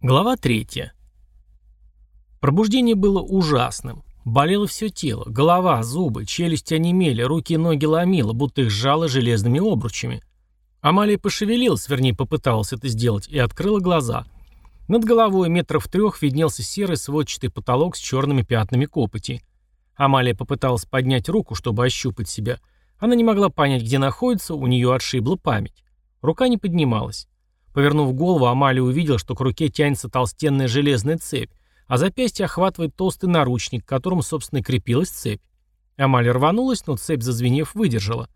Глава 3. Пробуждение было ужасным. Болело все тело, голова, зубы, челюсти онемели, руки и ноги ломило, будто их сжало железными обручами. Амалия пошевелилась, вернее попыталась это сделать, и открыла глаза. Над головой метров трех виднелся серый сводчатый потолок с черными пятнами копоти. Амалия попыталась поднять руку, чтобы ощупать себя. Она не могла понять, где находится, у нее отшибла память. Рука не поднималась. Повернув голову, Амалия увидела, что к руке тянется толстенная железная цепь, а запястье охватывает толстый наручник, к которому, собственно, крепилась цепь. Амалия рванулась, но цепь, зазвенев, выдержала.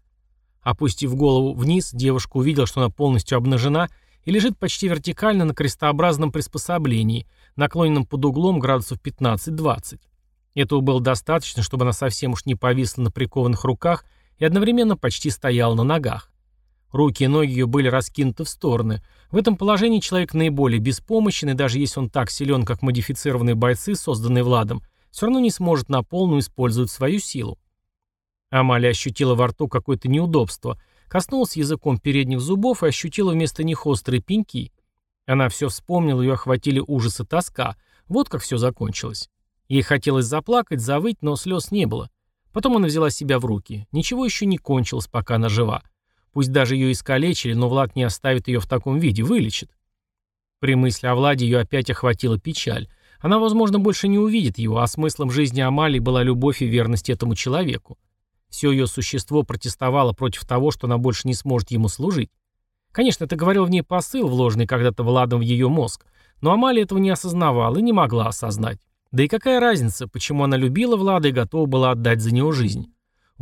Опустив голову вниз, девушка увидела, что она полностью обнажена и лежит почти вертикально на крестообразном приспособлении, наклоненном под углом градусов 15-20. Этого было достаточно, чтобы она совсем уж не повисла на прикованных руках и одновременно почти стояла на ногах. Руки и ноги ее были раскинуты в стороны. В этом положении человек наиболее беспомощен, и даже если он так силен, как модифицированные бойцы, созданные Владом, все равно не сможет на полную использовать свою силу. Амалия ощутила во рту какое-то неудобство, коснулась языком передних зубов и ощутила вместо них острые пеньки. Она все вспомнила, ее охватили ужас и тоска. Вот как все закончилось. Ей хотелось заплакать, завыть, но слез не было. Потом она взяла себя в руки. Ничего еще не кончилось, пока она жива. Пусть даже ее искалечили, но Влад не оставит ее в таком виде, вылечит. При мысли о Владе ее опять охватила печаль. Она, возможно, больше не увидит его, а смыслом жизни Амалии была любовь и верность этому человеку. Все ее существо протестовало против того, что она больше не сможет ему служить. Конечно, это говорил в ней посыл, вложенный когда-то Владом в ее мозг, но Амалия этого не осознавала и не могла осознать. Да и какая разница, почему она любила Влада и готова была отдать за него жизнь.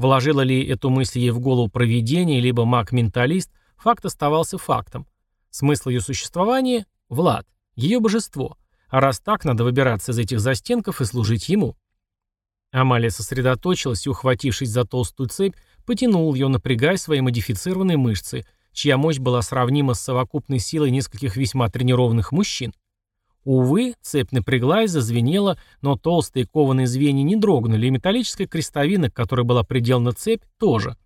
Вложила ли эту мысль ей в голову провидение, либо маг-менталист, факт оставался фактом. Смысл ее существования – Влад, ее божество. А раз так, надо выбираться из этих застенков и служить ему. Амалия сосредоточилась и, ухватившись за толстую цепь, потянул ее, напрягая свои модифицированные мышцы, чья мощь была сравнима с совокупной силой нескольких весьма тренированных мужчин. Увы, цепь напряглась, зазвенела, но толстые кованые звенья не дрогнули, и металлическая крестовина, к которой была приделана цепь, тоже.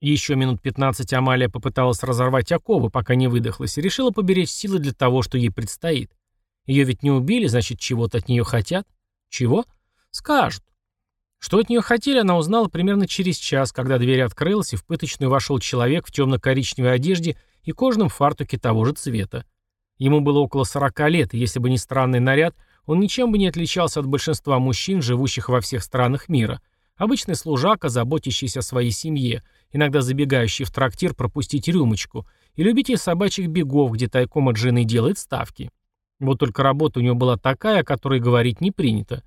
Еще минут 15 Амалия попыталась разорвать оковы, пока не выдохлась, и решила поберечь силы для того, что ей предстоит. Ее ведь не убили, значит, чего-то от нее хотят. Чего? Скажут. Что от нее хотели, она узнала примерно через час, когда дверь открылась, и в пыточную вошел человек в темно-коричневой одежде и кожаном фартуке того же цвета. Ему было около 40 лет, и если бы не странный наряд, он ничем бы не отличался от большинства мужчин, живущих во всех странах мира. Обычный служака, заботящийся о своей семье, иногда забегающий в трактир пропустить рюмочку, и любитель собачьих бегов, где тайком от жены делает ставки. Вот только работа у него была такая, о которой говорить не принято.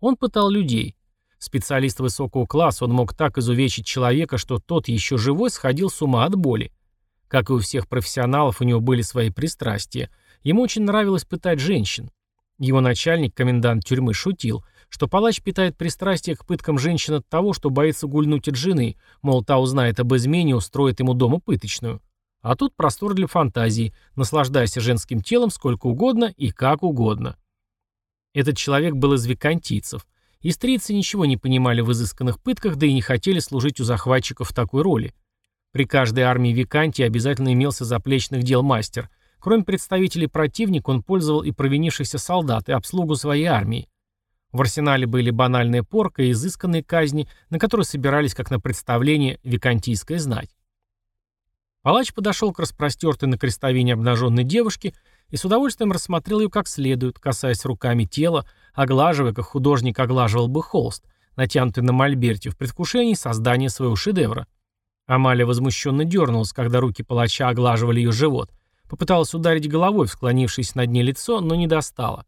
Он пытал людей. Специалист высокого класса, он мог так изувечить человека, что тот еще живой сходил с ума от боли. Как и у всех профессионалов, у него были свои пристрастия. Ему очень нравилось пытать женщин. Его начальник, комендант тюрьмы, шутил, что палач питает пристрастие к пыткам женщин от того, что боится гульнуть от жены, мол, та узнает об измене и устроит ему дома пыточную. А тут простор для фантазии, наслаждайся женским телом сколько угодно и как угодно. Этот человек был из викантийцев. Истрийцы ничего не понимали в изысканных пытках, да и не хотели служить у захватчиков в такой роли. При каждой армии Викантии обязательно имелся заплечных дел мастер. Кроме представителей противника, он пользовал и провинившихся солдат, и обслугу своей армии. В арсенале были банальная порка и изысканные казни, на которые собирались, как на представление, викантийская знать. Палач подошел к распростертой на крестовине обнаженной девушке и с удовольствием рассмотрел ее как следует, касаясь руками тела, оглаживая, как художник оглаживал бы холст, натянутый на мольберте в предвкушении создания своего шедевра. Амалия возмущенно дернулась, когда руки палача оглаживали ее живот. Попыталась ударить головой в склонившееся над ней лицо, но не достала.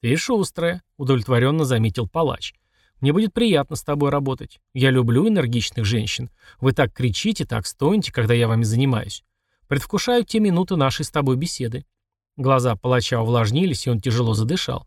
«Ты шустрая», — удовлетворенно заметил палач. «Мне будет приятно с тобой работать. Я люблю энергичных женщин. Вы так кричите, так стонете, когда я вами занимаюсь. Предвкушаю те минуты нашей с тобой беседы». Глаза палача увлажнились, и он тяжело задышал.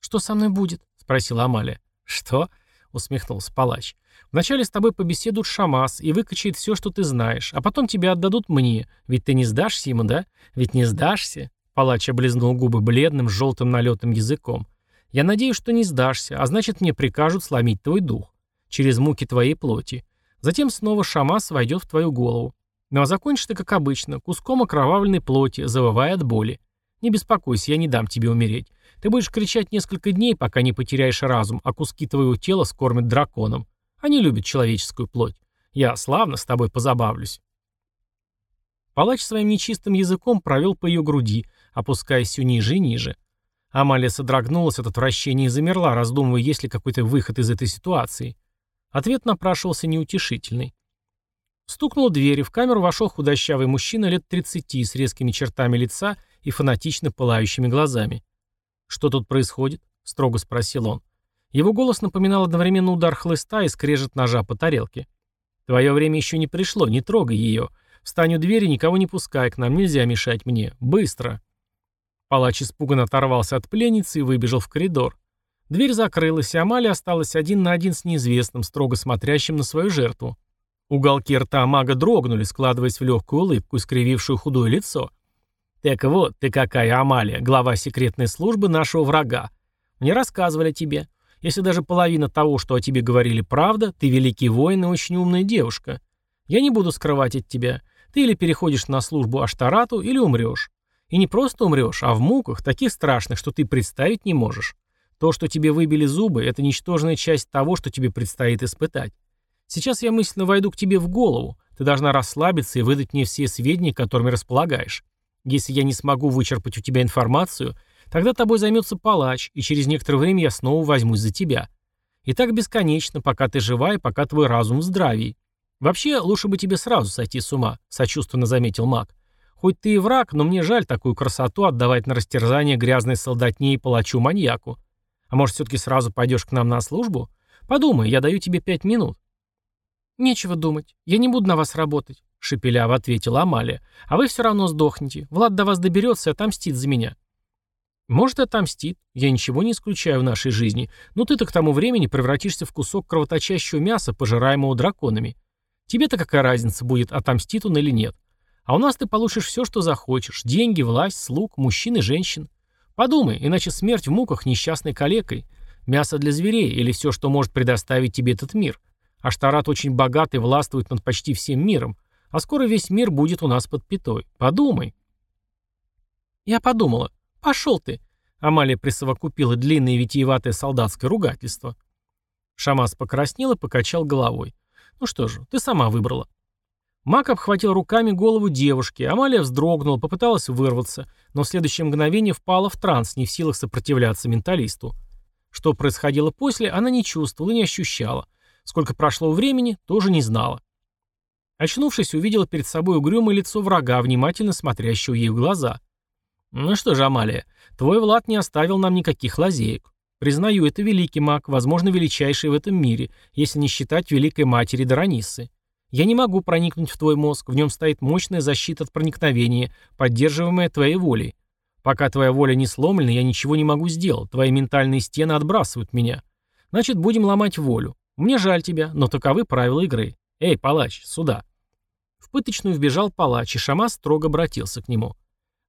«Что со мной будет?» — спросила Амалия. «Что?» — усмехнулся палач. Вначале с тобой побеседует Шамас и выкачает все, что ты знаешь, а потом тебя отдадут мне. Ведь ты не сдашься ему, да? Ведь не сдашься?» Палач облизнул губы бледным, желтым налетом языком. «Я надеюсь, что не сдашься, а значит, мне прикажут сломить твой дух. Через муки твоей плоти. Затем снова Шамас войдет в твою голову. Ну а закончишь ты, как обычно, куском окровавленной плоти, завывая от боли. Не беспокойся, я не дам тебе умереть. Ты будешь кричать несколько дней, пока не потеряешь разум, а куски твоего тела скормят драконом. Они любят человеческую плоть. Я славно с тобой позабавлюсь». Палач своим нечистым языком провел по ее груди, опускаясь все ниже и ниже. Амалия содрогнулась от отвращения и замерла, раздумывая, есть ли какой-то выход из этой ситуации. Ответ напрашивался неутешительный. Стукнула дверь, и в камеру вошел худощавый мужчина лет 30 с резкими чертами лица и фанатично пылающими глазами. «Что тут происходит?» — строго спросил он. Его голос напоминал одновременно удар хлыста и скрежет ножа по тарелке. «Твое время еще не пришло, не трогай ее. Встань у двери, никого не пускай, к нам нельзя мешать мне. Быстро!» Палач испуганно оторвался от пленницы и выбежал в коридор. Дверь закрылась, и Амалия осталась один на один с неизвестным, строго смотрящим на свою жертву. Уголки рта мага дрогнули, складываясь в легкую улыбку, искривившую худое лицо. «Так вот, ты какая, Амалия, глава секретной службы нашего врага. Мне рассказывали тебе. Если даже половина того, что о тебе говорили, правда, ты великий воин и очень умная девушка. Я не буду скрывать от тебя. Ты или переходишь на службу Аштарату, или умрешь. И не просто умрешь, а в муках, таких страшных, что ты представить не можешь. То, что тебе выбили зубы, это ничтожная часть того, что тебе предстоит испытать. Сейчас я мысленно войду к тебе в голову. Ты должна расслабиться и выдать мне все сведения, которыми располагаешь. Если я не смогу вычерпать у тебя информацию, тогда тобой займется палач, и через некоторое время я снова возьмусь за тебя. И так бесконечно, пока ты жива и пока твой разум в здравии. Вообще, лучше бы тебе сразу сойти с ума, сочувственно заметил маг. Хоть ты и враг, но мне жаль такую красоту отдавать на растерзание грязной солдатне и палачу-маньяку. А может, все-таки сразу пойдешь к нам на службу? Подумай, я даю тебе пять минут. «Нечего думать. Я не буду на вас работать», — шепеляво ответила Амалия. «А вы все равно сдохнете. Влад до вас доберется и отомстит за меня». «Может, отомстит. Я ничего не исключаю в нашей жизни. Но ты-то к тому времени превратишься в кусок кровоточащего мяса, пожираемого драконами. Тебе-то какая разница, будет, отомстит он или нет. А у нас ты получишь все, что захочешь. Деньги, власть, слуг, мужчин и женщин. Подумай, иначе смерть в муках несчастной калекой. Мясо для зверей или все, что может предоставить тебе этот мир. Аштарат очень богат и властвует над почти всем миром, а скоро весь мир будет у нас под пятой. Подумай. Я подумала. Пошел ты. Амалия присовокупила длинное витиеватое солдатское ругательство. Шамас покраснел и покачал головой. Ну что же, ты сама выбрала. Мак обхватил руками голову девушки, Амалия вздрогнула, попыталась вырваться, но в следующее мгновение впала в транс, не в силах сопротивляться менталисту. Что происходило после, она не чувствовала и не ощущала. Сколько прошло времени, тоже не знала. Очнувшись, увидела перед собой угрюмое лицо врага, внимательно смотрящего ей в глаза. «Ну что же, Амалия, твой Влад не оставил нам никаких лазеек. Признаю, это великий маг, возможно, величайший в этом мире, если не считать великой матери Дараниссы. Я не могу проникнуть в твой мозг, в нем стоит мощная защита от проникновения, поддерживаемая твоей волей. Пока твоя воля не сломлена, я ничего не могу сделать, твои ментальные стены отбрасывают меня. Значит, будем ломать волю. Мне жаль тебя, но таковы правила игры. Эй, палач, сюда. В пыточную вбежал палач, и Шамас строго обратился к нему.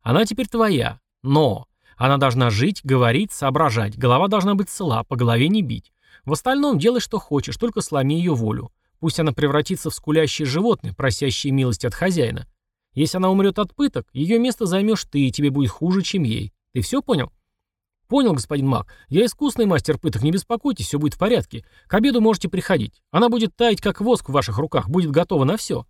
Она теперь твоя, но она должна жить, говорить, соображать. Голова должна быть цела, по голове не бить. В остальном делай, что хочешь, только сломи ее волю. Пусть она превратится в скулящее животное, просящее милости от хозяина. Если она умрет от пыток, ее место займешь ты, и тебе будет хуже, чем ей. Ты все понял? «Понял, господин Мак. Я искусный мастер пыток, не беспокойтесь, все будет в порядке. К обеду можете приходить. Она будет таять, как воск в ваших руках, будет готова на все».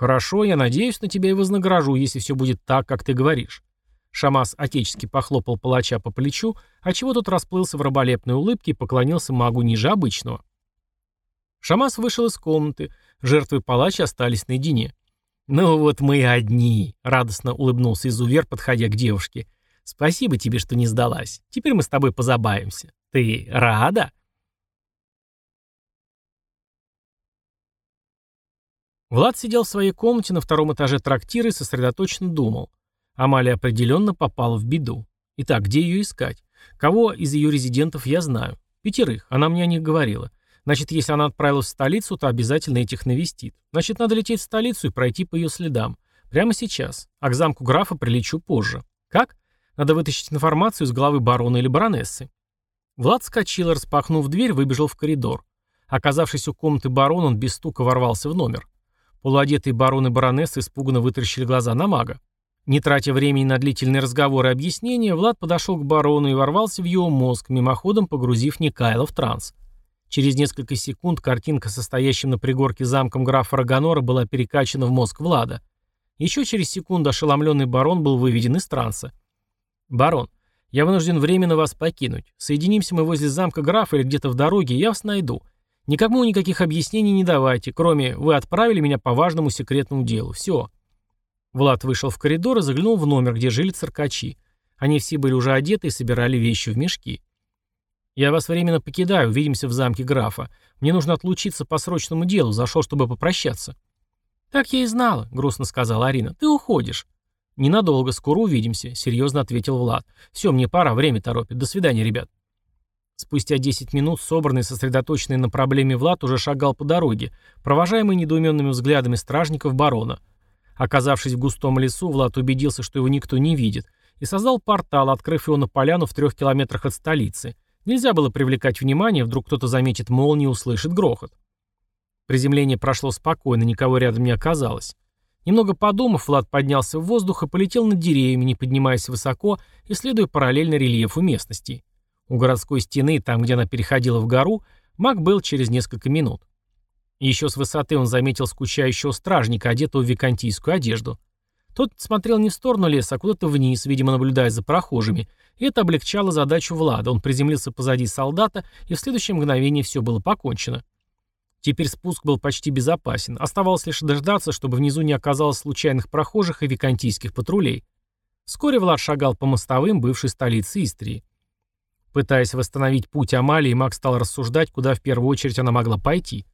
«Хорошо, я надеюсь на тебя и вознагражу, если все будет так, как ты говоришь». Шамас отечески похлопал палача по плечу, отчего тот расплылся в раболепной улыбке и поклонился магу ниже обычного. Шамас вышел из комнаты, жертвы палача остались наедине. «Ну вот мы одни», — радостно улыбнулся изувер, подходя к девушке. Спасибо тебе, что не сдалась. Теперь мы с тобой позабавимся. Ты рада?» Влад сидел в своей комнате на втором этаже трактира и сосредоточенно думал. Амалия определенно попала в беду. Итак, где ее искать? Кого из ее резидентов я знаю? Пятерых, она мне о них говорила. Значит, если она отправилась в столицу, то обязательно этих навестит. Значит, надо лететь в столицу и пройти по ее следам. Прямо сейчас. А к замку графа прилечу позже. Как? Надо вытащить информацию из головы барона или баронессы. Влад скочил, распахнув дверь, выбежал в коридор. Оказавшись у комнаты барона, он без стука ворвался в номер. Полуодетые барон и баронесса испуганно вытаращили глаза на мага. Не тратя времени на длительные разговоры и объяснения, Влад подошел к барону и ворвался в его мозг, мимоходом погрузив Никайла в транс. Через несколько секунд картинка, состоящим на пригорке замком графа Рагонора, была перекачана в мозг Влада. Еще через секунду ошеломленный барон был выведен из транса. «Барон, я вынужден временно вас покинуть. Соединимся мы возле замка графа или где-то в дороге, я вас найду. Никому никаких объяснений не давайте, кроме «вы отправили меня по важному секретному делу». Все». Влад вышел в коридор и заглянул в номер, где жили циркачи. Они все были уже одеты и собирали вещи в мешки. «Я вас временно покидаю, увидимся в замке графа. Мне нужно отлучиться по срочному делу, зашел, чтобы попрощаться». «Так я и знала», — грустно сказала Арина. «Ты уходишь». «Ненадолго, скоро увидимся», — серьезно ответил Влад. «Все, мне пора, время торопит. До свидания, ребят». Спустя 10 минут собранный и сосредоточенный на проблеме Влад уже шагал по дороге, провожаемый недоуменными взглядами стражников барона. Оказавшись в густом лесу, Влад убедился, что его никто не видит, и создал портал, открыв его на поляну в трех километрах от столицы. Нельзя было привлекать внимание, вдруг кто-то заметит молнию и услышит грохот. Приземление прошло спокойно, никого рядом не оказалось. Немного подумав, Влад поднялся в воздух и полетел над деревьями, не поднимаясь высоко, исследуя параллельно рельефу местности. У городской стены, там, где она переходила в гору, маг был через несколько минут. Еще с высоты он заметил скучающего стражника, одетого в викантийскую одежду. Тот смотрел не в сторону леса, а куда-то вниз, видимо, наблюдая за прохожими, и это облегчало задачу Влада. Он приземлился позади солдата, и в следующее мгновение все было покончено. Теперь спуск был почти безопасен. Оставалось лишь дождаться, чтобы внизу не оказалось случайных прохожих и викантийских патрулей. Вскоре Влад шагал по мостовым бывшей столицы Истрии. Пытаясь восстановить путь Амалии, Мак стал рассуждать, куда в первую очередь она могла пойти.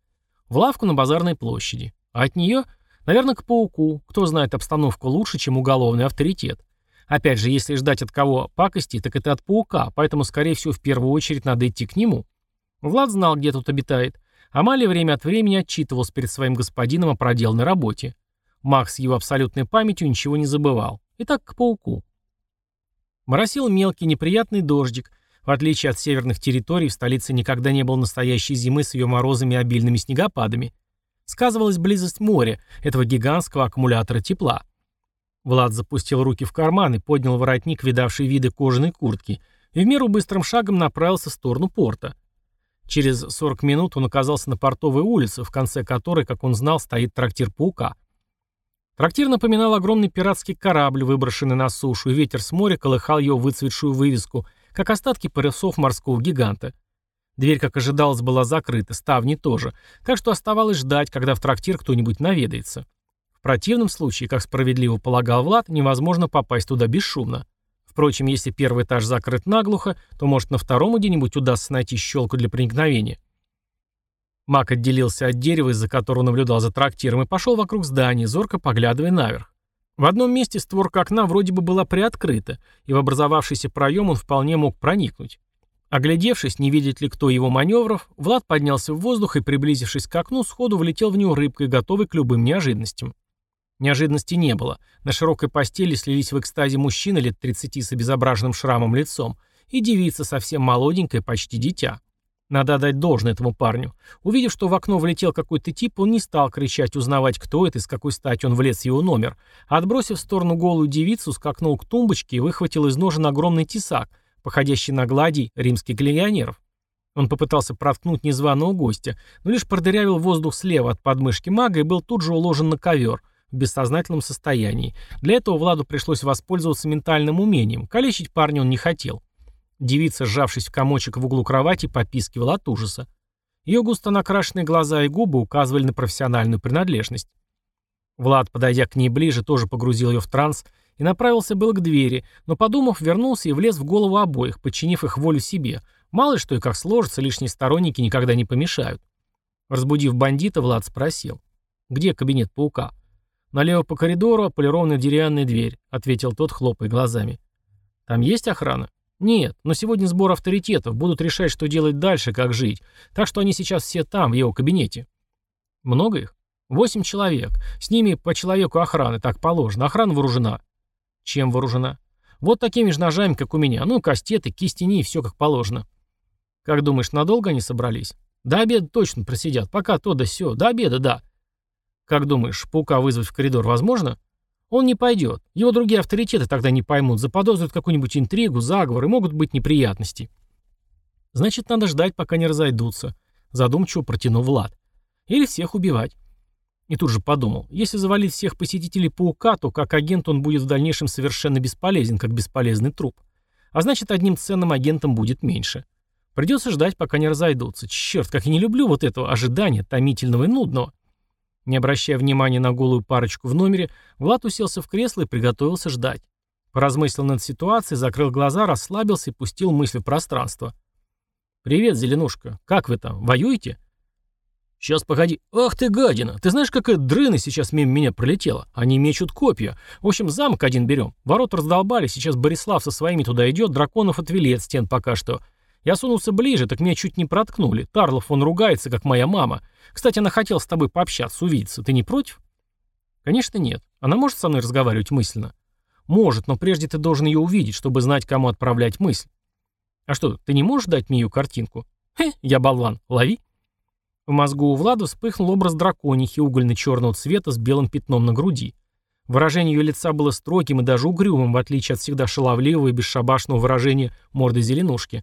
В лавку на базарной площади. А от нее, наверное, к пауку. Кто знает обстановку лучше, чем уголовный авторитет. Опять же, если ждать от кого пакости, так это от паука, поэтому, скорее всего, в первую очередь надо идти к нему. Влад знал, где тут обитает. Амалия время от времени отчитывался перед своим господином о проделанной работе. Макс с его абсолютной памятью ничего не забывал. Итак, к пауку. Моросил мелкий неприятный дождик. В отличие от северных территорий, в столице никогда не было настоящей зимы с ее морозами и обильными снегопадами. Сказывалась близость моря, этого гигантского аккумулятора тепла. Влад запустил руки в карман и поднял воротник, видавший виды кожаной куртки, и в меру быстрым шагом направился в сторону порта. Через 40 минут он оказался на портовой улице, в конце которой, как он знал, стоит трактир паука. Трактир напоминал огромный пиратский корабль, выброшенный на сушу, и ветер с моря колыхал его выцветшую вывеску, как остатки парусов морского гиганта. Дверь, как ожидалось, была закрыта, ставни тоже, так что оставалось ждать, когда в трактир кто-нибудь наведается. В противном случае, как справедливо полагал Влад, невозможно попасть туда бесшумно. Впрочем, если первый этаж закрыт наглухо, то, может, на втором где-нибудь удастся найти щелку для проникновения. Мак отделился от дерева, из-за которого наблюдал за трактиром, и пошел вокруг здания, зорко поглядывая наверх. В одном месте створка окна вроде бы была приоткрыта, и в образовавшийся проем он вполне мог проникнуть. Оглядевшись, не видит ли кто его маневров, Влад поднялся в воздух и, приблизившись к окну, сходу влетел в него рыбкой, готовый к любым неожиданностям. Неожиданности не было. На широкой постели слились в экстазе мужчина лет 30 с обезображенным шрамом лицом и девица совсем молоденькая, почти дитя. Надо отдать должное этому парню. Увидев, что в окно влетел какой-то тип, он не стал кричать, узнавать, кто это и с какой стати он влез в его номер, отбросив в сторону голую девицу, скакнул к тумбочке и выхватил из ножен огромный тесак, походящий на гладий римских легионеров. Он попытался проткнуть незваного гостя, но лишь продырявил воздух слева от подмышки мага и был тут же уложен на ковер – в бессознательном состоянии. Для этого Владу пришлось воспользоваться ментальным умением. Калечить парня он не хотел. Девица, сжавшись в комочек в углу кровати, попискивала от ужаса. Ее густо накрашенные глаза и губы указывали на профессиональную принадлежность. Влад, подойдя к ней ближе, тоже погрузил ее в транс и направился был к двери, но, подумав, вернулся и влез в голову обоих, подчинив их волю себе. Мало что и как сложится, лишние сторонники никогда не помешают. Разбудив бандита, Влад спросил. «Где кабинет паука?» «Налево по коридору полированная деревянная дверь», — ответил тот, хлопая глазами. «Там есть охрана?» «Нет, но сегодня сбор авторитетов, будут решать, что делать дальше, как жить, так что они сейчас все там, в его кабинете». «Много их?» «Восемь человек. С ними по человеку охраны, так положено. Охрана вооружена». «Чем вооружена?» «Вот такими же ножами, как у меня. Ну, кастеты, кистени и все как положено». «Как думаешь, надолго они собрались?» «До обеда точно просидят. Пока то да сё. До обеда, да». «Как думаешь, паука вызвать в коридор возможно?» Он не пойдет. Его другие авторитеты тогда не поймут, заподозрят какую-нибудь интригу, заговор, и могут быть неприятности. Значит, надо ждать, пока не разойдутся. Задумчиво протянул Влад. Или всех убивать. И тут же подумал, если завалить всех посетителей паука, то как агент он будет в дальнейшем совершенно бесполезен, как бесполезный труп. А значит, одним ценным агентом будет меньше. Придется ждать, пока не разойдутся. Черт, как я не люблю вот этого ожидания, томительного и нудного. Не обращая внимания на голую парочку в номере, Влад уселся в кресло и приготовился ждать. Поразмыслил над ситуацией, закрыл глаза, расслабился и пустил мысли в пространство. «Привет, Зеленушка. Как вы там? Воюете?» «Сейчас, погоди. Ах ты, гадина! Ты знаешь, какая дрына сейчас мимо меня пролетела? Они мечут копья. В общем, замок один берем. Ворота раздолбали, сейчас Борислав со своими туда идет, драконов отвели от стен пока что. Я сунулся ближе, так меня чуть не проткнули. Тарлов он ругается, как моя мама. Кстати, она хотела с тобой пообщаться, увидеться. Ты не против? Конечно, нет. Она может со мной разговаривать мысленно? Может, но прежде ты должен ее увидеть, чтобы знать, кому отправлять мысль. А что, ты не можешь дать мне ее картинку? Хе, я болван. Лови. В мозгу у Влада вспыхнул образ драконихи угольно-черного цвета с белым пятном на груди. Выражение ее лица было строгим и даже угрюмым, в отличие от всегда шаловливого и бесшабашного выражения морды зеленушки.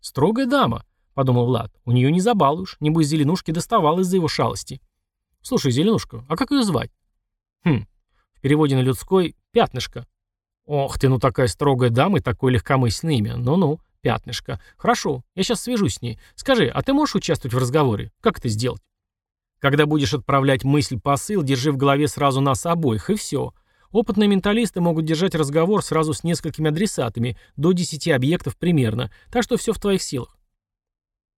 «Строгая дама», — подумал Влад. «У нее не забалуешь, небось зеленушки доставал из-за его шалости». «Слушай, зеленушка, а как ее звать?» «Хм, в переводе на людской — пятнышко». «Ох ты, ну такая строгая дама и такое легкомысленное имя. Ну-ну, пятнышко. Хорошо, я сейчас свяжусь с ней. Скажи, а ты можешь участвовать в разговоре? Как это сделать?» Когда будешь отправлять мысль-посыл, держи в голове сразу нас обоих, и все. Опытные менталисты могут держать разговор сразу с несколькими адресатами, до 10 объектов примерно, так что все в твоих силах.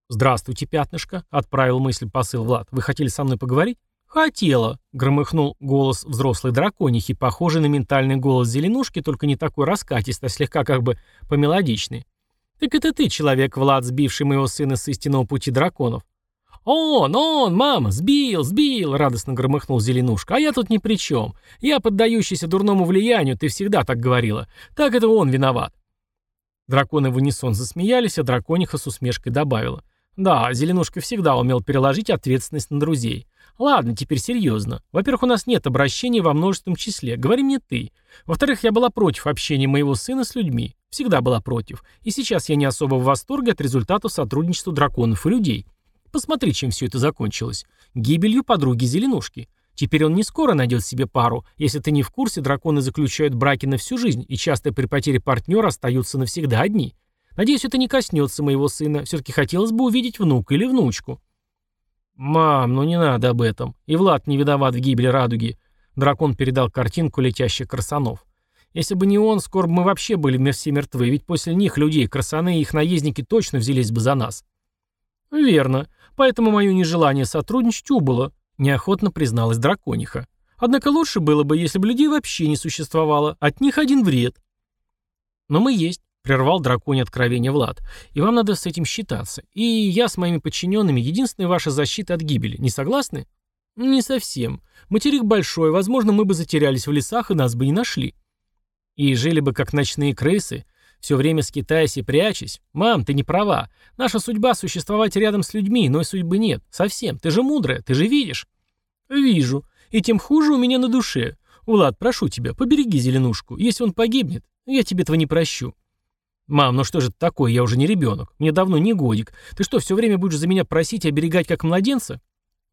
«Здравствуйте, пятнышко», — отправил мысль посыл Влад. «Вы хотели со мной поговорить?» «Хотела», — громыхнул голос взрослой драконихи, похожий на ментальный голос зеленушки, только не такой раскатистый, а слегка как бы помелодичный. «Так это ты, человек, Влад, сбивший моего сына с истинного пути драконов. «Он, он, мама, сбил, сбил!» — радостно громыхнул Зеленушка. «А я тут ни при чем. Я, поддающийся дурному влиянию, ты всегда так говорила. Так это он виноват». Драконы в унисон засмеялись, а дракониха с усмешкой добавила. «Да, Зеленушка всегда умел переложить ответственность на друзей. Ладно, теперь серьезно. Во-первых, у нас нет обращений во множественном числе. Говори мне ты. Во-вторых, я была против общения моего сына с людьми. Всегда была против. И сейчас я не особо в восторге от результатов сотрудничества драконов и людей». Посмотри, чем все это закончилось. Гибелью подруги Зеленушки. Теперь он не скоро найдет себе пару. Если ты не в курсе, драконы заключают браки на всю жизнь, и часто при потере партнера остаются навсегда одни. Надеюсь, это не коснется моего сына. Все-таки хотелось бы увидеть внука или внучку. «Мам, ну не надо об этом. И Влад не виноват в гибели радуги». Дракон передал картинку летящих красанов. «Если бы не он, скоро бы мы вообще были все мертвы, ведь после них людей, красаны и их наездники точно взялись бы за нас». «Верно. Поэтому мое нежелание сотрудничать убыло, неохотно призналась дракониха. Однако лучше было бы, если бы людей вообще не существовало, от них один вред. Но мы есть, прервал драконий откровение Влад, и вам надо с этим считаться. И я с моими подчиненными единственная ваша защита от гибели, не согласны? Не совсем. Материк большой, возможно, мы бы затерялись в лесах и нас бы не нашли. И жили бы как ночные крысы, все время скитаясь и прячась. Мам, ты не права. Наша судьба существовать рядом с людьми, но и судьбы нет. Совсем. Ты же мудрая, ты же видишь. Вижу. И тем хуже у меня на душе. Влад, прошу тебя, побереги Зеленушку. Если он погибнет, я тебе этого не прощу. «Мам, ну что же это такое? Я уже не ребенок. Мне давно не годик. Ты что, все время будешь за меня просить и оберегать как младенца?»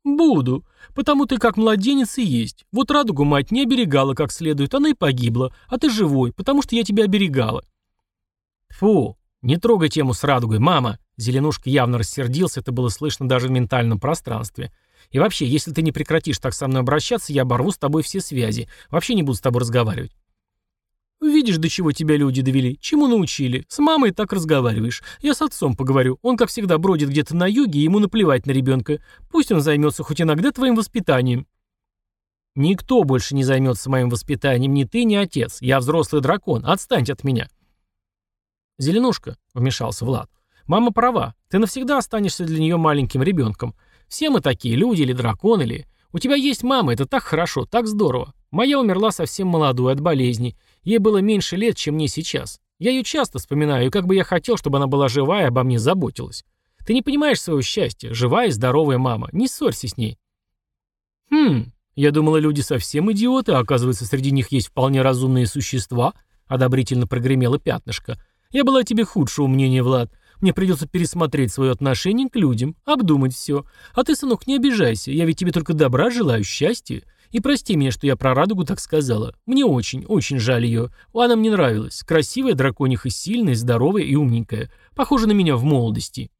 «Буду. Потому ты как младенец и есть. Вот радугу мать не оберегала как следует, она и погибла. А ты живой, потому что я тебя оберегала. «Фу, не трогай тему с радугой, мама!» Зеленушка явно рассердился, это было слышно даже в ментальном пространстве. «И вообще, если ты не прекратишь так со мной обращаться, я оборву с тобой все связи. Вообще не буду с тобой разговаривать». «Видишь, до чего тебя люди довели? Чему научили? С мамой так разговариваешь. Я с отцом поговорю. Он, как всегда, бродит где-то на юге, ему наплевать на ребенка. Пусть он займется хоть иногда твоим воспитанием». «Никто больше не займется моим воспитанием, ни ты, ни отец. Я взрослый дракон. Отстаньте от меня». «Зеленушка», — вмешался Влад, — «мама права. Ты навсегда останешься для нее маленьким ребенком. Все мы такие, люди или дракон, или... У тебя есть мама, это так хорошо, так здорово. Моя умерла совсем молодой от болезни. Ей было меньше лет, чем мне сейчас. Я ее часто вспоминаю, как бы я хотел, чтобы она была жива и обо мне заботилась. Ты не понимаешь своего счастья. Живая и здоровая мама. Не ссорься с ней». «Хм, «Я думала, люди совсем идиоты, а оказывается, среди них есть вполне разумные существа», — одобрительно прогремело пятнышко. «Я была тебе худшего мнения, Влад. Мне придется пересмотреть свое отношение к людям, обдумать все. А ты, сынок, не обижайся, я ведь тебе только добра желаю, счастья. И прости меня, что я про радугу так сказала. Мне очень, очень жаль ее. Она мне нравилась. Красивая дракониха, сильная, здоровая и умненькая. Похожа на меня в молодости.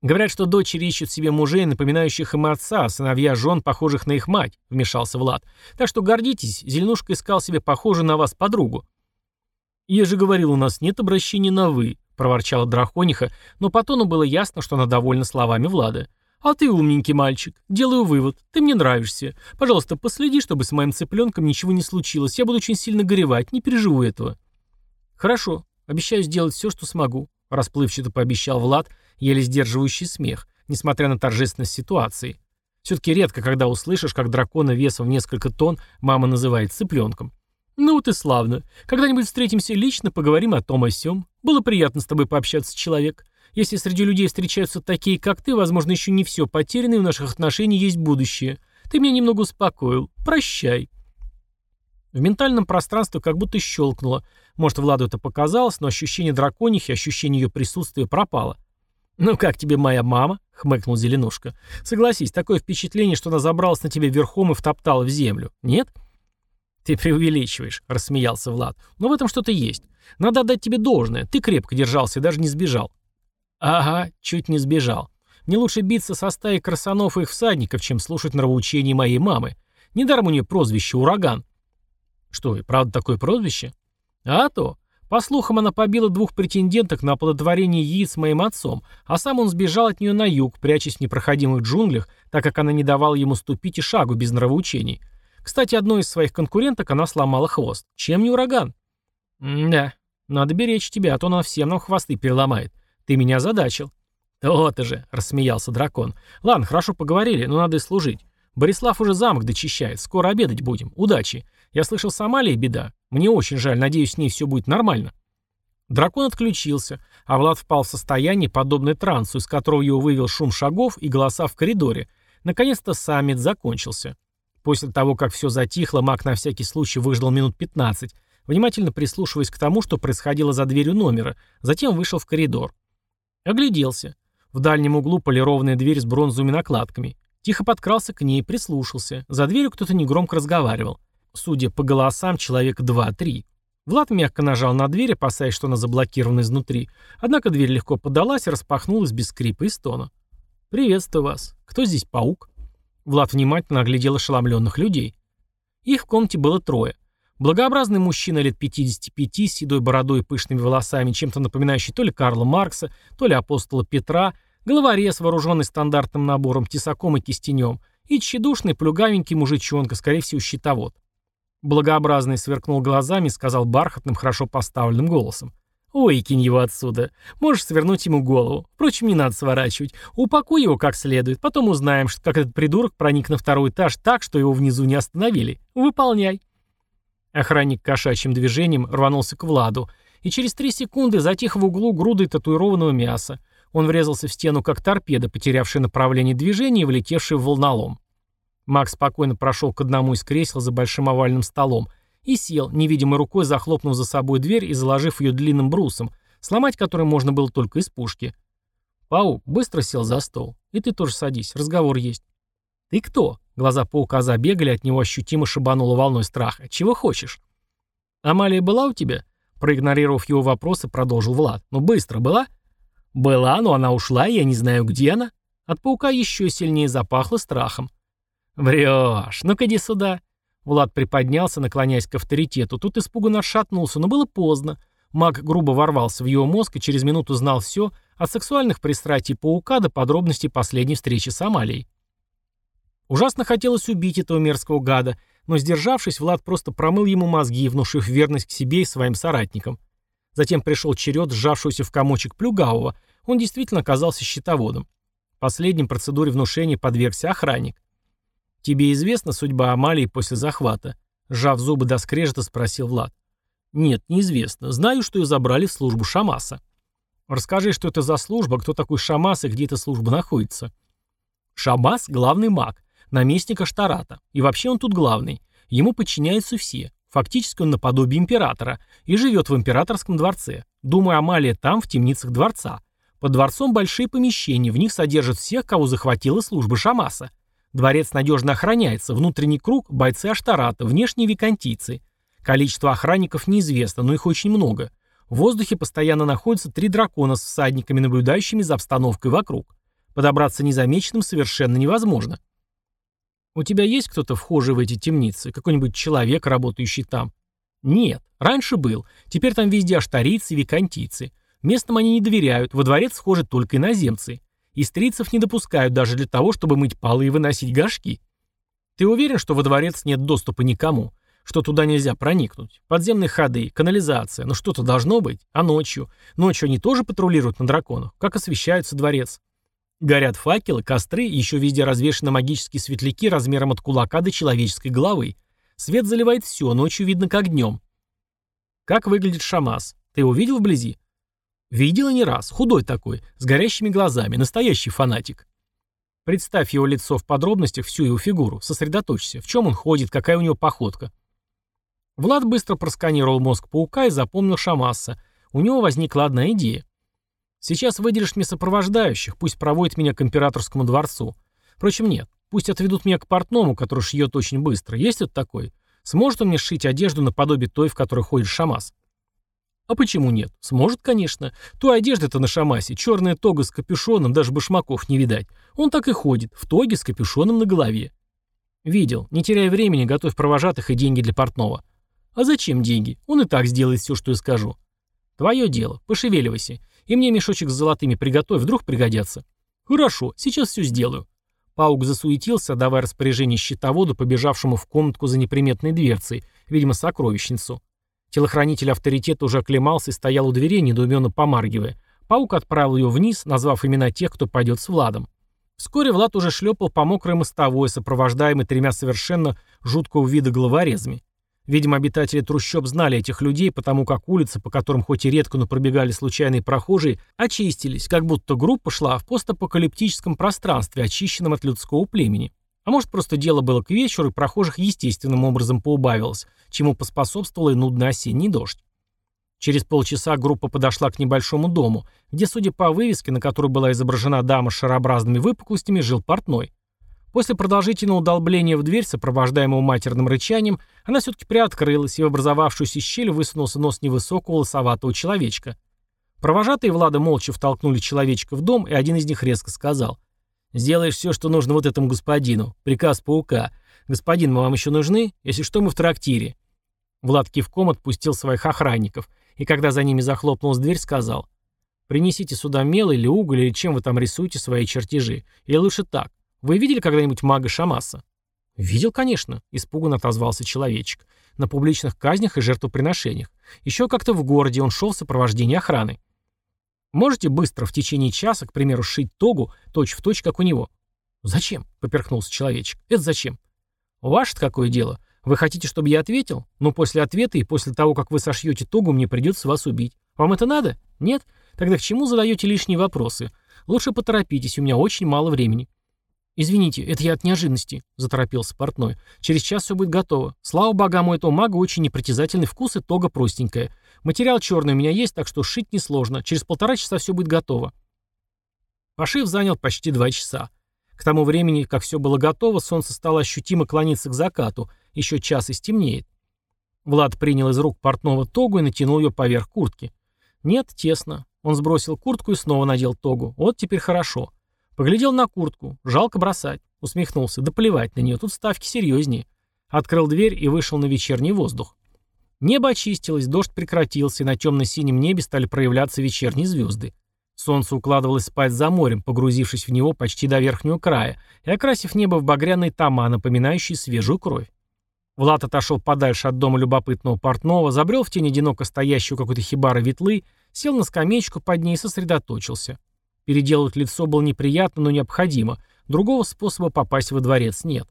Говорят, что дочери ищут себе мужей, напоминающих им отца, а сыновья жен, похожих на их мать, вмешался Влад. Так что гордитесь, Зеленушка искал себе похожую на вас подругу. Я же говорил, у нас нет обращения на «вы», проворчала дракониха, но по тону было ясно, что она довольна словами Влада. «А ты умненький мальчик. Делаю вывод. Ты мне нравишься. Пожалуйста, последи, чтобы с моим цыпленком ничего не случилось. Я буду очень сильно горевать, не переживу этого». «Хорошо. Обещаю сделать все, что смогу», — расплывчато пообещал Влад, еле сдерживающий смех, несмотря на торжественность ситуации. Все-таки редко, когда услышишь, как дракона весом в несколько тонн мама называет цыпленком. «Ну вот и славно. Когда-нибудь встретимся лично, поговорим о том о сём. Было приятно с тобой пообщаться, человек. Если среди людей встречаются такие, как ты, возможно, еще не все потеряно, и в наших отношениях есть будущее. Ты меня немного успокоил. Прощай». В ментальном пространстве как будто щелкнуло. Может, Владу это показалось, но ощущение драконихи, ощущение ее присутствия пропало. «Ну как тебе моя мама?» — хмыкнул Зеленушка. «Согласись, такое впечатление, что она забралась на тебе верхом и втоптала в землю. Нет?» «Ты преувеличиваешь», — рассмеялся Влад. «Но в этом что-то есть. Надо отдать тебе должное. Ты крепко держался и даже не сбежал. Ага, чуть не сбежал. Мне лучше биться со стаей красанов и их всадников, чем слушать нравоучения моей мамы. Недаром у нее прозвище «Ураган». Что, и правда такое прозвище? А то. По слухам, она побила двух претенденток на оплодотворение яиц моим отцом, а сам он сбежал от нее на юг, прячась в непроходимых джунглях, так как она не давала ему ступить и шагу без нравоучений. Кстати, одной из своих конкуренток она сломала хвост. Чем не ураган? Да, надо беречь тебя, а то она всем нам хвосты переломает. Ты меня задачил. То-то же, рассмеялся дракон. Ладно, хорошо поговорили, но надо и служить. Борислав уже замок дочищает, скоро обедать будем. Удачи. Я слышал, с Амалией беда. Мне очень жаль, надеюсь, с ней все будет нормально. Дракон отключился, а Влад впал в состояние, подобное трансу, из которого его вывел шум шагов и голоса в коридоре. Наконец-то саммит закончился. После того, как все затихло, маг на всякий случай выждал минут 15, внимательно прислушиваясь к тому, что происходило за дверью номера, затем вышел в коридор. Огляделся. В дальнем углу полированная дверь с бронзовыми накладками. Тихо подкрался к ней, прислушался. За дверью кто-то негромко разговаривал. Судя по голосам, человек два-три. Влад мягко нажал на дверь, опасаясь, что она заблокирована изнутри. Однако дверь легко подалась и распахнулась без скрипа и стона. «Приветствую вас. Кто здесь паук?» Влад внимательно оглядел ошеломленных людей. Их в комнате было трое. Благообразный мужчина лет 55 с седой бородой и пышными волосами, чем-то напоминающий то ли Карла Маркса, то ли апостола Петра, головорез, вооруженный стандартным набором, тесаком и кистенем, и тщедушный, плюгавенький мужичонка, скорее всего, щитовод. Благообразный сверкнул глазами и сказал бархатным, хорошо поставленным голосом. «Ой, кинь его отсюда. Можешь свернуть ему голову. Впрочем, не надо сворачивать. Упакуй его как следует. Потом узнаем, что, как этот придурок проник на второй этаж так, что его внизу не остановили. Выполняй». Охранник кошачьим движением рванулся к Владу, и через три секунды затих в углу грудой татуированного мяса. Он врезался в стену как торпеда, потерявшая направление движения и влетевший в волнолом. Макс спокойно прошел к одному из кресел за большим овальным столом и сел, невидимой рукой захлопнув за собой дверь и заложив ее длинным брусом, сломать который можно было только из пушки. Паук быстро сел за стол. «И ты тоже садись, разговор есть». «Ты кто?» Глаза паука забегали, от него ощутимо шибануло волной страха. «Чего хочешь?» «Амалия была у тебя?» Проигнорировав его вопросы, продолжил Влад. «Ну быстро была?» «Была, но она ушла, я не знаю, где она». От паука еще сильнее запахло страхом. «Врешь! Ну-ка иди сюда!» Влад приподнялся, наклоняясь к авторитету. Тут испуганно отшатнулся, но было поздно. Маг грубо ворвался в его мозг и через минуту знал все от сексуальных пристрастий паука до подробностей последней встречи с Амалией. Ужасно хотелось убить этого мерзкого гада, но, сдержавшись, Влад просто промыл ему мозги, внушив верность к себе и своим соратникам. Затем пришел черед сжавшегося в комочек Плюгавого. Он действительно оказался щитоводом. Последним процедуре внушения подвергся охранник. «Тебе известна судьба Амалии после захвата?» Сжав зубы до скрежета, спросил Влад. «Нет, неизвестно. Знаю, что ее забрали в службу Шамаса». «Расскажи, что это за служба, кто такой Шамас и где эта служба находится?» «Шамас — главный маг. наместник Аштарата. И вообще он тут главный. Ему подчиняются все. Фактически он наподобие императора и живет в императорском дворце. Думаю, Амалия там, в темницах дворца. Под дворцом большие помещения, в них содержат всех, кого захватила служба Шамаса. Дворец надежно охраняется, внутренний круг – бойцы Аштарата, внешние викантийцы. Количество охранников неизвестно, но их очень много. В воздухе постоянно находятся три дракона с всадниками, наблюдающими за обстановкой вокруг. Подобраться незамеченным совершенно невозможно. У тебя есть кто-то вхожий в эти темницы? Какой-нибудь человек, работающий там? Нет. Раньше был. Теперь там везде аштарийцы и викантийцы. Местным они не доверяют, во дворец схожи только иноземцы. Истрийцев не допускают даже для того, чтобы мыть полы и выносить горшки. Ты уверен, что во дворец нет доступа никому? Что туда нельзя проникнуть? Подземные ходы, канализация, ну что-то должно быть. А ночью? Ночью они тоже патрулируют на драконах? Как освещается дворец? Горят факелы, костры, еще везде развешаны магические светляки размером от кулака до человеческой головы. Свет заливает все, ночью видно как днем. Как выглядит Шамас? Ты его видел вблизи? Видела не раз, худой такой, с горящими глазами, настоящий фанатик. Представь его лицо в подробностях, всю его фигуру, сосредоточься, в чем он ходит, какая у него походка. Влад быстро просканировал мозг паука и запомнил Шамаса. У него возникла одна идея. Сейчас выделишь мне сопровождающих, пусть проводят меня к императорскому дворцу. Впрочем, нет, пусть отведут меня к портному, который шьет очень быстро. Есть вот такой? Сможет он мне сшить одежду наподобие той, в которой ходит Шамас? А почему нет? Сможет, конечно. То одежда-то на Шамасе, черная тога с капюшоном, даже башмаков не видать. Он так и ходит, в тоге с капюшоном на голове. Видел. Не теряй времени, готовь провожатых и деньги для портного. А зачем деньги? Он и так сделает все, что я скажу. Твое дело. Пошевеливайся. И мне мешочек с золотыми приготовь, вдруг пригодятся. Хорошо, сейчас все сделаю. Паук засуетился, давая распоряжение счетоводу, побежавшему в комнатку за неприметной дверцей, видимо, сокровищницу. Телохранитель авторитета уже оклемался и стоял у дверей, недоуменно помаргивая. Паук отправил ее вниз, назвав имена тех, кто пойдет с Владом. Вскоре Влад уже шлепал по мокрой мостовой, сопровождаемый тремя совершенно жуткого вида головорезами. Видимо, обитатели трущоб знали этих людей, потому как улицы, по которым хоть и редко, но пробегали случайные прохожие, очистились, как будто группа шла в постапокалиптическом пространстве, очищенном от людского племени. А может, просто дело было к вечеру, и прохожих естественным образом поубавилось, чему поспособствовал и нудный осенний дождь. Через полчаса группа подошла к небольшому дому, где, судя по вывеске, на которой была изображена дама с шарообразными выпуклостями, жил портной. После продолжительного удолбления в дверь, сопровождаемого матерным рычанием, она все-таки приоткрылась, и в образовавшуюся щель высунулся нос невысокого лосоватого человечка. Провожатые Влада молча втолкнули человечка в дом, и один из них резко сказал Сделаешь все, что нужно вот этому господину. Приказ паука. Господин, мы вам еще нужны? Если что, мы в трактире». Влад кивком отпустил своих охранников, и когда за ними захлопнулась дверь, сказал. «Принесите сюда мел или уголь, или чем вы там рисуете свои чертежи. Или лучше так. Вы видели когда-нибудь мага Шамаса?» «Видел, конечно», — испуганно отозвался человечек. «На публичных казнях и жертвоприношениях. Еще как-то в городе он шел в сопровождении охраны. Можете быстро, в течение часа, к примеру, сшить тогу точь-в-точь, точь, как у него?» «Зачем?» — поперхнулся человечек. «Это зачем?» «Ваше-то какое дело? Вы хотите, чтобы я ответил? Ну, после ответа и после того, как вы сошьете тогу, мне придется вас убить. Вам это надо? Нет? Тогда к чему задаете лишние вопросы? Лучше поторопитесь, у меня очень мало времени». «Извините, это я от неожиданности», — заторопился портной. «Через час все будет готово. Слава богам, у этого мага очень непритязательный вкус и тога простенькая. Материал черный у меня есть, так что шить несложно. Через полтора часа все будет готово». Пошив занял почти два часа. К тому времени, как все было готово, солнце стало ощутимо клониться к закату. Еще час и стемнеет. Влад принял из рук портного тогу и натянул ее поверх куртки. Нет, тесно. Он сбросил куртку и снова надел тогу. Вот теперь хорошо. Поглядел на куртку. Жалко бросать. Усмехнулся. Да плевать на нее, тут ставки серьезнее. Открыл дверь и вышел на вечерний воздух. Небо очистилось, дождь прекратился, и на темно-синем небе стали проявляться вечерние звезды. Солнце укладывалось спать за морем, погрузившись в него почти до верхнего края и окрасив небо в багряные тома, напоминающие свежую кровь. Влад отошел подальше от дома любопытного портного, забрел в тень одиноко стоящего какой-то хибары ветлы, сел на скамеечку под ней и сосредоточился. Переделывать лицо было неприятно, но необходимо. Другого способа попасть во дворец нет.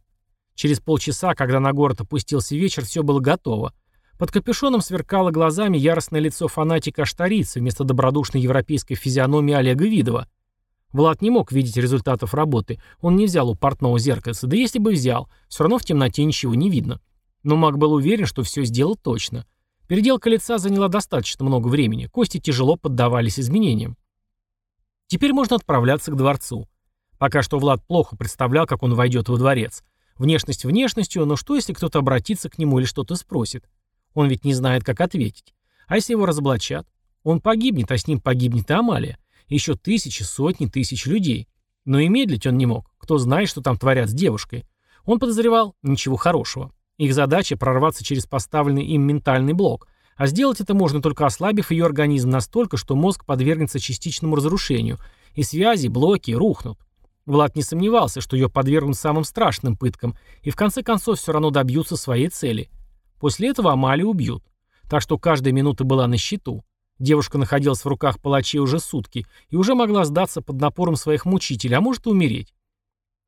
Через полчаса, когда на город опустился вечер, все было готово. Под капюшоном сверкало глазами яростное лицо фанатика Аштарицы вместо добродушной европейской физиономии Олега Видова. Влад не мог видеть результатов работы, он не взял у портного зеркальца, да если бы взял, все равно в темноте ничего не видно. Но маг был уверен, что все сделал точно. Переделка лица заняла достаточно много времени, кости тяжело поддавались изменениям. Теперь можно отправляться к дворцу. Пока что Влад плохо представлял, как он войдет во дворец. Внешность внешностью, но что, если кто-то обратится к нему или что-то спросит? Он ведь не знает, как ответить. А если его разоблачат? Он погибнет, а с ним погибнет и Амалия. Еще тысячи, сотни тысяч людей. Но и медлить он не мог. Кто знает, что там творят с девушкой. Он подозревал ничего хорошего. Их задача прорваться через поставленный им ментальный блок. А сделать это можно только ослабив ее организм настолько, что мозг подвергнется частичному разрушению, и связи, блоки рухнут. Влад не сомневался, что ее подвергнут самым страшным пыткам, и в конце концов все равно добьются своей цели. После этого Амалию убьют. Так что каждая минута была на счету. Девушка находилась в руках палачей уже сутки и уже могла сдаться под напором своих мучителей, а может и умереть.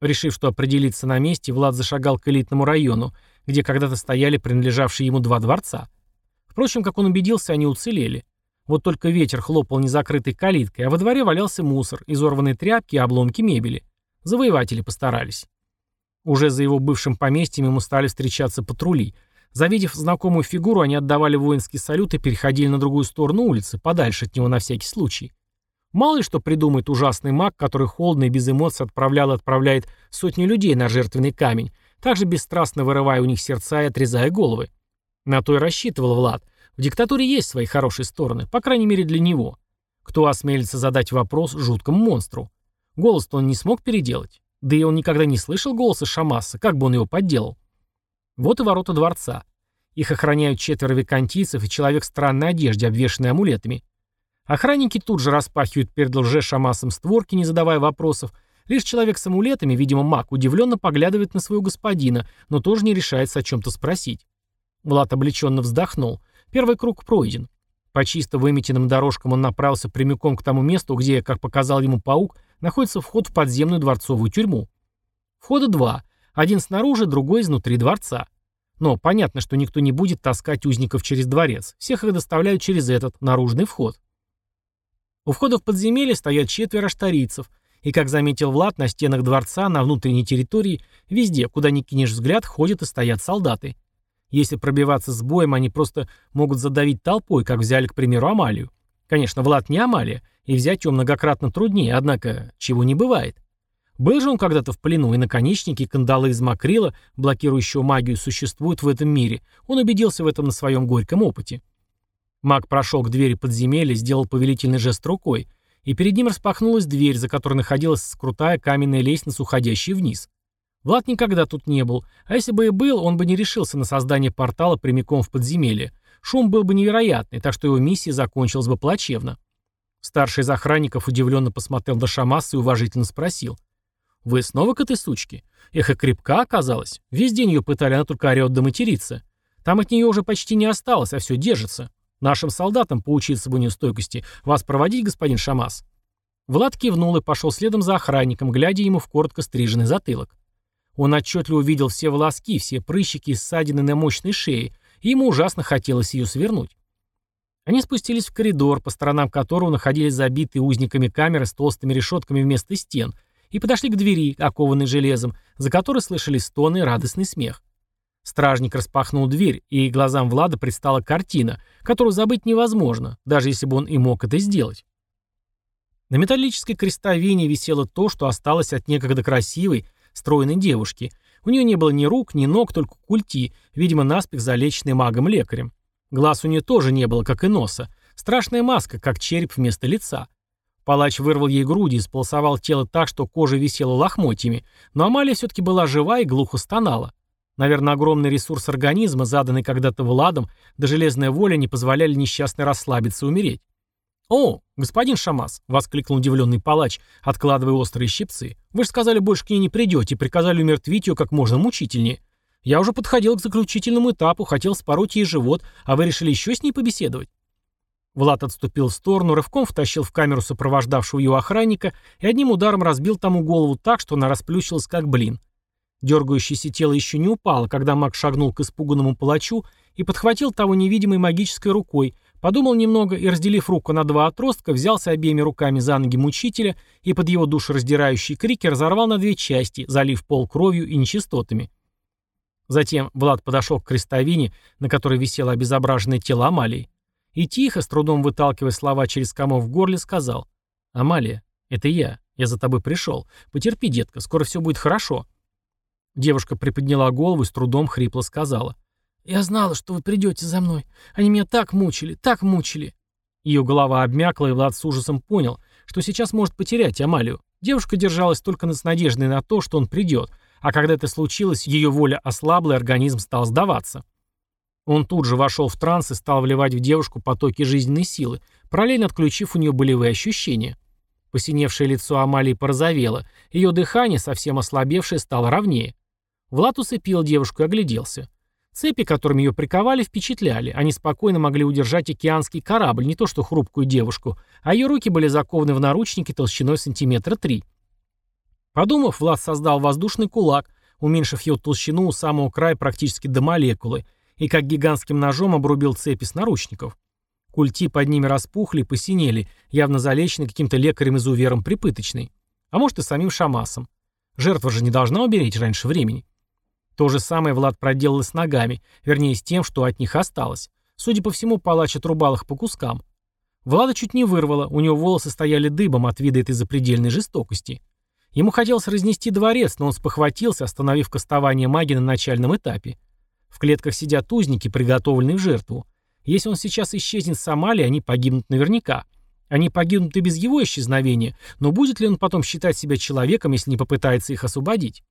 Решив, что определиться на месте, Влад зашагал к элитному району, где когда-то стояли принадлежавшие ему два дворца. Впрочем, как он убедился, они уцелели. Вот только ветер хлопал незакрытой калиткой, а во дворе валялся мусор, изорванные тряпки и обломки мебели. Завоеватели постарались. Уже за его бывшим поместьем ему стали встречаться патрули – Завидев знакомую фигуру, они отдавали воинский салют и переходили на другую сторону улицы, подальше от него на всякий случай. Мало ли что придумает ужасный маг, который холодно и без эмоций отправлял и отправляет сотни людей на жертвенный камень, также бесстрастно вырывая у них сердца и отрезая головы. На то и рассчитывал Влад. В диктатуре есть свои хорошие стороны, по крайней мере для него. Кто осмелится задать вопрос жуткому монстру? Голос-то он не смог переделать. Да и он никогда не слышал голоса Шамаса, как бы он его подделал. Вот и ворота дворца. Их охраняют четверо викантийцев и человек в странной одежде, обвешанный амулетами. Охранники тут же распахивают перед лже-шамасом створки, не задавая вопросов. Лишь человек с амулетами, видимо маг, удивленно поглядывает на своего господина, но тоже не решается о чем-то спросить. Влад облегченно вздохнул. Первый круг пройден. По чисто выметенным дорожкам он направился прямиком к тому месту, где, как показал ему паук, находится вход в подземную дворцовую тюрьму. Входа два. Один снаружи, другой изнутри дворца. Но понятно, что никто не будет таскать узников через дворец. Всех их доставляют через этот наружный вход. У входа в подземелье стоят четверо штарийцев, и, как заметил Влад, на стенах дворца, на внутренней территории, везде, куда ни кинешь взгляд, ходят и стоят солдаты. Если пробиваться с боем, они просто могут задавить толпой, как взяли, к примеру, Амалию. Конечно, Влад не Амалия, и взять ее многократно труднее, однако чего не бывает. Был же он когда-то в плену, и наконечники, и кандалы из макрила, блокирующего магию, существуют в этом мире. Он убедился в этом на своем горьком опыте. Маг прошел к двери подземелья, сделал повелительный жест рукой, и перед ним распахнулась дверь, за которой находилась крутая каменная лестница, уходящая вниз. Влад никогда тут не был, а если бы и был, он бы не решился на создание портала прямиком в подземелье. Шум был бы невероятный, так что его миссия закончилась бы плачевно. Старший из охранников удивленно посмотрел на Шамаса и уважительно спросил — «Вы снова к этой сучке? Эх, и крепка оказалась. Весь день ее пытали, она только орет да матерится. Там от нее уже почти не осталось, а все держится. Нашим солдатам поучиться бы неустойкости. Вас проводить, господин Шамас?» Влад кивнул и пошел следом за охранником, глядя ему в коротко стриженный затылок. Он отчетливо увидел все волоски, все прыщики и ссадины на мощной шее, и ему ужасно хотелось ее свернуть. Они спустились в коридор, по сторонам которого находились забитые узниками камеры с толстыми решетками вместо стен – и подошли к двери, окованной железом, за которой слышали стоны и радостный смех. Стражник распахнул дверь, и глазам Влада предстала картина, которую забыть невозможно, даже если бы он и мог это сделать. На металлической крестовине висело то, что осталось от некогда красивой, стройной девушки. У нее не было ни рук, ни ног, только культи, видимо, наспех залеченный магом-лекарем. Глаз у нее тоже не было, как и носа. Страшная маска, как череп вместо лица. Палач вырвал ей груди и сполосовал тело так, что кожа висела лохмотьями, но Амалия все-таки была жива и глухо стонала. Наверное, огромный ресурс организма, заданный когда-то Владом, да железная воля не позволяли несчастной расслабиться и умереть. «О, господин Шамас!» — воскликнул удивленный палач, откладывая острые щипцы. «Вы же сказали, больше к ней не придете, приказали умертвить ее как можно мучительнее. Я уже подходил к заключительному этапу, хотел спороть ей живот, а вы решили еще с ней побеседовать?» Влад отступил в сторону, рывком втащил в камеру сопровождавшего его охранника и одним ударом разбил тому голову так, что она расплющилась как блин. Дергающееся тело еще не упало, когда маг шагнул к испуганному палачу и подхватил того невидимой магической рукой, Подумал немного и, разделив руку на два отростка, взялся обеими руками за ноги мучителя и под его душераздирающие крики разорвал на две части, залив пол кровью и нечистотами. Затем Влад подошел к крестовине, на которой висело обезображенное тело Амалии, и тихо, с трудом выталкивая слова через комов в горле, сказал «Амалия, это я, я за тобой пришел. Потерпи, детка, скоро все будет хорошо». Девушка приподняла голову и с трудом хрипло сказала «Я знала, что вы придете за мной. Они меня так мучили, так мучили». Ее голова обмякла, и Влад с ужасом понял, что сейчас может потерять Амалию. Девушка держалась только с надеждой на то, что он придет, а когда это случилось, ее воля ослабла, и организм стал сдаваться. Он тут же вошел в транс и стал вливать в девушку потоки жизненной силы, параллельно отключив у нее болевые ощущения. Посиневшее лицо Амалии порозовело, ее дыхание, совсем ослабевшее, стало ровнее. Влад усыпил девушку и огляделся. Цепи, которыми ее приковали, впечатляли. Они спокойно могли удержать океанский корабль, не то что хрупкую девушку, а ее руки были закованы в наручники толщиной сантиметра три. Подумав, Влад создал воздушный кулак, уменьшив его толщину у самого края практически до молекулы, и как гигантским ножом обрубил цепи с наручников. Культи под ними распухли и посинели, явно залечены каким-то лекарем-изувером припыточной. А может и самим Шамасом. Жертва же не должна умереть раньше времени. То же самое Влад проделал и с ногами, вернее с тем, что от них осталось. Судя по всему, палач отрубал их по кускам. Влада чуть не вырвало, у него волосы стояли дыбом от вида этой запредельной жестокости. Ему хотелось разнести дворец, но он спохватился, остановив кастование магии на начальном этапе. В клетках сидят узники, приготовленные в жертву. Если он сейчас исчезнет с Амали, они погибнут наверняка. Они погибнут и без его исчезновения, но будет ли он потом считать себя человеком, если не попытается их освободить?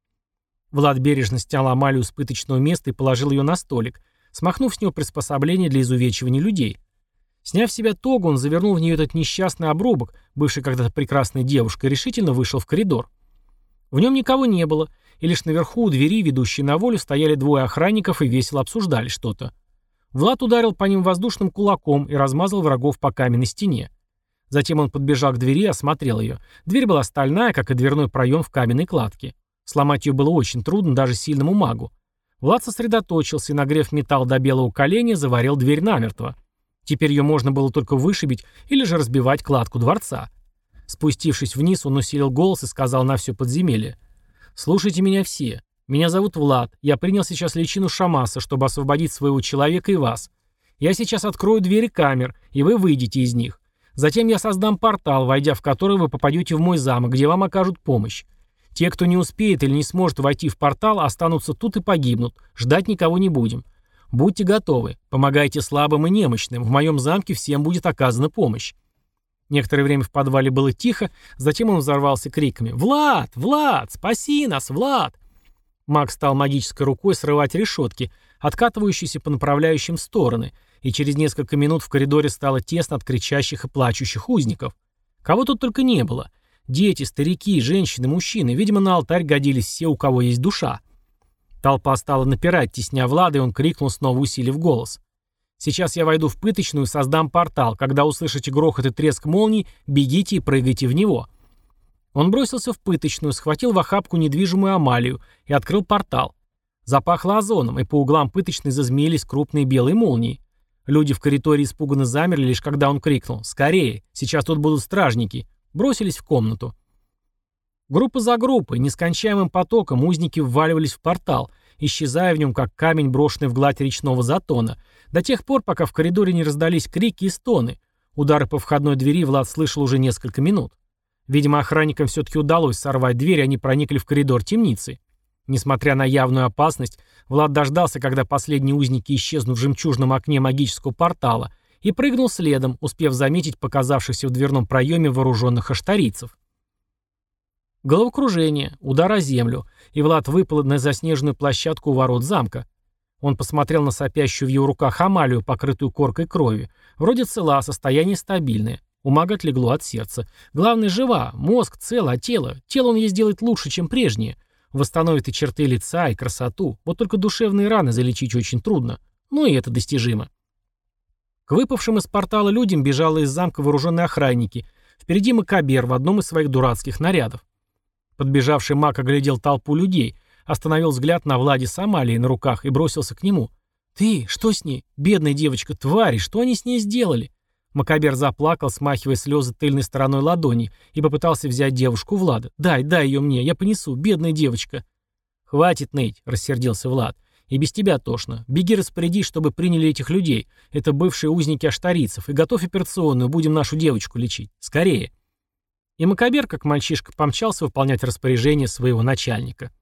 Влад бережно снял Амалию с пыточного места и положил ее на столик, смахнув с него приспособление для изувечивания людей. Сняв себя тогу, он завернул в нее этот несчастный обрубок, бывший когда-то прекрасной девушкой, и решительно вышел в коридор. В нем никого не было, и лишь наверху у двери, ведущей на волю, стояли двое охранников и весело обсуждали что-то. Влад ударил по ним воздушным кулаком и размазал врагов по каменной стене. Затем он подбежал к двери и осмотрел ее. Дверь была стальная, как и дверной проем в каменной кладке. Сломать ее было очень трудно даже сильному магу. Влад сосредоточился и, нагрев металл до белого коленя, заварил дверь намертво. Теперь ее можно было только вышибить или же разбивать кладку дворца. Спустившись вниз, он усилил голос и сказал на все подземелье. «Слушайте меня все. Меня зовут Влад. Я принял сейчас личину Шамаса, чтобы освободить своего человека и вас. Я сейчас открою двери камер, и вы выйдете из них. Затем я создам портал, войдя в который вы попадете в мой замок, где вам окажут помощь. Те, кто не успеет или не сможет войти в портал, останутся тут и погибнут. Ждать никого не будем. Будьте готовы. Помогайте слабым и немощным. В моем замке всем будет оказана помощь. Некоторое время в подвале было тихо, затем он взорвался криками «Влад! Влад! Спаси нас, Влад!» Маг стал магической рукой срывать решетки, откатывающиеся по направляющим стороны, и через несколько минут в коридоре стало тесно от кричащих и плачущих узников. Кого тут только не было. Дети, старики, женщины, мужчины. Видимо, на алтарь годились все, у кого есть душа. Толпа стала напирать, тесня Влада, и он крикнул, снова усилив голос. «Сейчас я войду в пыточную и создам портал. Когда услышите грохот и треск молний, бегите и прыгайте в него». Он бросился в пыточную, схватил в охапку недвижимую Амалию и открыл портал. Запахло озоном, и по углам пыточной зазмеились крупные белые молнии. Люди в коридоре испуганно замерли, лишь когда он крикнул «Скорее! Сейчас тут будут стражники!» Бросились в комнату. Группа за группой, нескончаемым потоком узники вваливались в портал, исчезая в нем, как камень, брошенный в гладь речного затона, до тех пор, пока в коридоре не раздались крики и стоны. Удары по входной двери Влад слышал уже несколько минут. Видимо, охранникам все-таки удалось сорвать дверь, и они проникли в коридор темницы. Несмотря на явную опасность, Влад дождался, когда последние узники исчезнут в жемчужном окне магического портала, и прыгнул следом, успев заметить показавшихся в дверном проеме вооруженных аштарийцев. Головокружение, удар о землю, и Влад выпал на заснеженную площадку у ворот замка. Он посмотрел на сопящую в его руках Амалию, покрытую коркой крови. Вроде цела, состояние стабильное. У мага отлегло от сердца. Главное, жива, мозг цел, а тело... Тело он ей сделает лучше, чем прежнее. Восстановит и черты лица, и красоту. Вот только душевные раны залечить очень трудно. Ну и это достижимо. К выпавшим из портала людям бежало из замка вооруженные охранники. Впереди Макабер в одном из своих дурацких нарядов. Подбежавший маг оглядел толпу людей, остановил взгляд на Влади с Амалией на руках и бросился к нему. «Ты? Что с ней? Бедная девочка, твари, что они с ней сделали?» Макабер заплакал, смахивая слезы тыльной стороной ладони, и попытался взять девушку Влада. «Дай, дай ее мне, я понесу, бедная девочка». «Хватит ныть», — рассердился Влад. «И без тебя тошно. Беги распорядись, чтобы приняли этих людей. Это бывшие узники аштарийцев. И готовь операционную, будем нашу девочку лечить. Скорее». И Макабер, как мальчишка, помчался выполнять распоряжение своего начальника.